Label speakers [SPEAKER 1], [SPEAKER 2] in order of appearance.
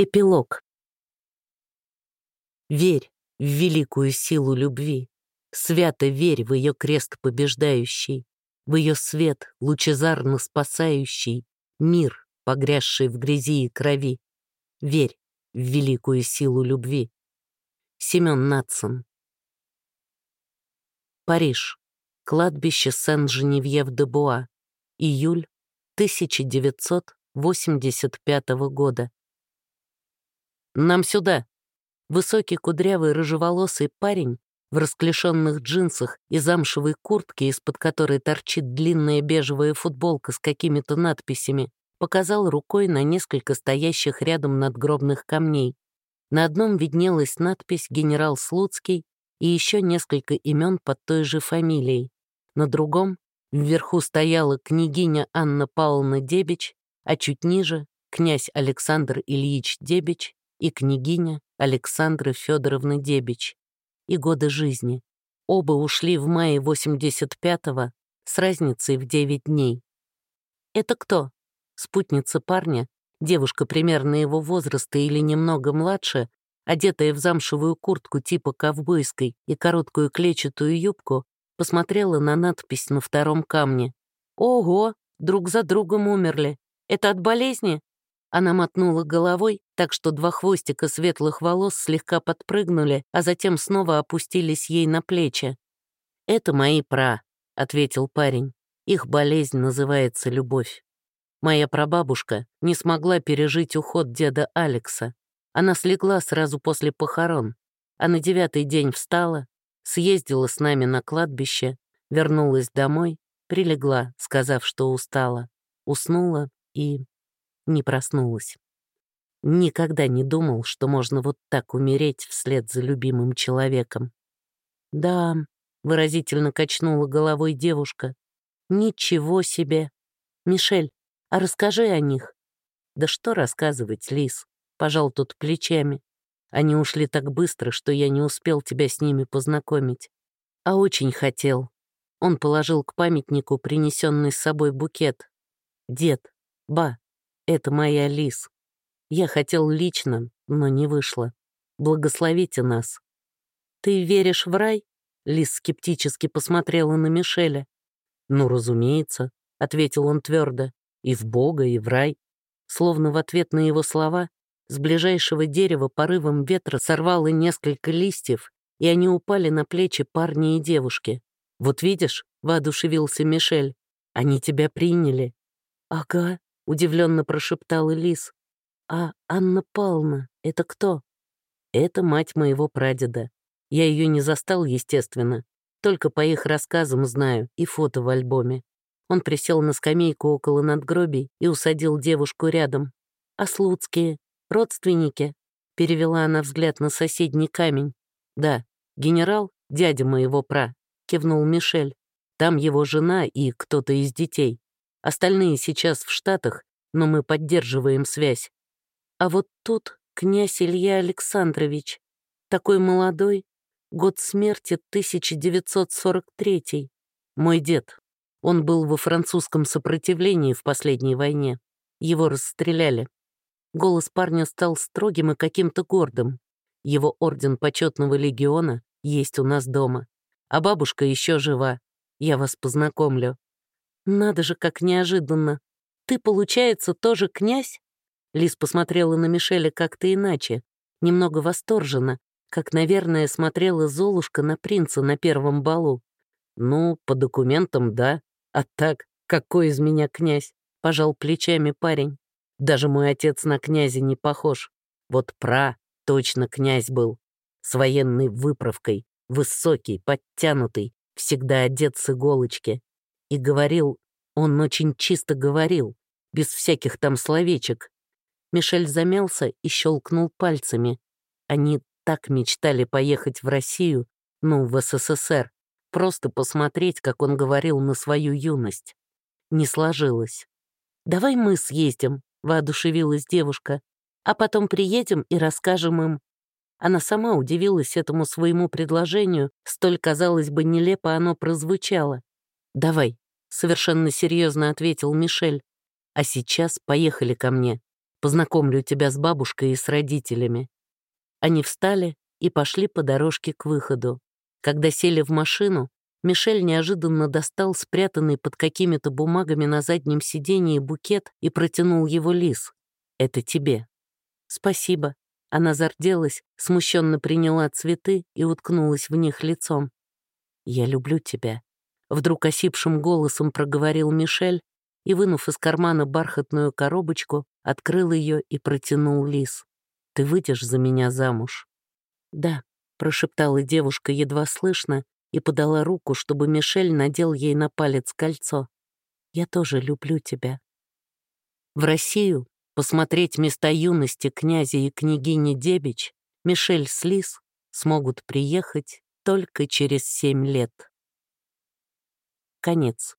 [SPEAKER 1] Эпилог. Верь в великую силу любви, Свято верь в ее крест побеждающий, В ее свет лучезарно спасающий Мир, погрязший в грязи и крови. Верь в великую силу любви. Семен Натсон. Париж. Кладбище Сен-Женевьев-де-Буа. Июль 1985 года. «Нам сюда!» Высокий кудрявый рыжеволосый парень в расклешенных джинсах и замшевой куртке, из-под которой торчит длинная бежевая футболка с какими-то надписями, показал рукой на несколько стоящих рядом надгробных камней. На одном виднелась надпись «Генерал Слуцкий» и еще несколько имен под той же фамилией. На другом вверху стояла княгиня Анна Павловна Дебич, а чуть ниже — князь Александр Ильич Дебич и княгиня Александра Федоровна Дебич, и годы жизни. Оба ушли в мае 85-го с разницей в 9 дней. «Это кто?» Спутница парня, девушка примерно его возраста или немного младше, одетая в замшевую куртку типа ковбойской и короткую клетчатую юбку, посмотрела на надпись на втором камне. «Ого, друг за другом умерли. Это от болезни?» Она мотнула головой, так что два хвостика светлых волос слегка подпрыгнули, а затем снова опустились ей на плечи. «Это мои пра», — ответил парень. «Их болезнь называется любовь. Моя прабабушка не смогла пережить уход деда Алекса. Она слегла сразу после похорон, а на девятый день встала, съездила с нами на кладбище, вернулась домой, прилегла, сказав, что устала, уснула и не проснулась. Никогда не думал, что можно вот так умереть вслед за любимым человеком. «Да», — выразительно качнула головой девушка, «ничего себе! Мишель, а расскажи о них». «Да что рассказывать, Лис?» — пожал тут плечами. «Они ушли так быстро, что я не успел тебя с ними познакомить. А очень хотел». Он положил к памятнику принесенный с собой букет. «Дед, ба, это моя Лис. Я хотел лично, но не вышло. Благословите нас. Ты веришь в рай? Лис скептически посмотрела на Мишеля. Ну, разумеется, ответил он твердо. И в Бога, и в рай. Словно в ответ на его слова, с ближайшего дерева порывом ветра сорвало несколько листьев, и они упали на плечи парня и девушки. «Вот видишь», — воодушевился Мишель, — «они тебя приняли». «Ага», удивленно прошептал Элис. «А Анна Павловна — это кто?» «Это мать моего прадеда. Я ее не застал, естественно. Только по их рассказам знаю и фото в альбоме». Он присел на скамейку около надгробий и усадил девушку рядом. «А Слуцкие? Родственники?» Перевела она взгляд на соседний камень. «Да, генерал, дядя моего пра», — кивнул Мишель. «Там его жена и кто-то из детей. Остальные сейчас в Штатах, но мы поддерживаем связь. А вот тут князь Илья Александрович, такой молодой, год смерти 1943 Мой дед. Он был во французском сопротивлении в последней войне. Его расстреляли. Голос парня стал строгим и каким-то гордым. Его орден почетного легиона есть у нас дома. А бабушка еще жива. Я вас познакомлю. «Надо же, как неожиданно! Ты, получается, тоже князь?» Лис посмотрела на Мишеля как-то иначе, немного восторженно, как, наверное, смотрела Золушка на принца на первом балу. «Ну, по документам, да. А так, какой из меня князь?» — пожал плечами парень. «Даже мой отец на князя не похож. Вот пра точно князь был. С военной выправкой, высокий, подтянутый, всегда одет с иголочки. И говорил, он очень чисто говорил, без всяких там словечек. Мишель замялся и щелкнул пальцами. Они так мечтали поехать в Россию, ну, в СССР, просто посмотреть, как он говорил на свою юность. Не сложилось. «Давай мы съездим», — воодушевилась девушка, «а потом приедем и расскажем им». Она сама удивилась этому своему предложению, столь, казалось бы, нелепо оно прозвучало. «Давай», — совершенно серьезно ответил Мишель. «А сейчас поехали ко мне. Познакомлю тебя с бабушкой и с родителями». Они встали и пошли по дорожке к выходу. Когда сели в машину, Мишель неожиданно достал спрятанный под какими-то бумагами на заднем сидении букет и протянул его Лис. «Это тебе». «Спасибо». Она зарделась, смущенно приняла цветы и уткнулась в них лицом. «Я люблю тебя», — вдруг осипшим голосом проговорил Мишель и, вынув из кармана бархатную коробочку, открыл ее и протянул Лис. «Ты выйдешь за меня замуж?» «Да», — прошептала девушка едва слышно и подала руку, чтобы Мишель надел ей на палец кольцо. «Я тоже люблю тебя». В Россию посмотреть места юности князя и княгини Дебич Мишель с Лис смогут приехать только через семь лет. Конец.